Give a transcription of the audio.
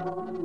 Amen.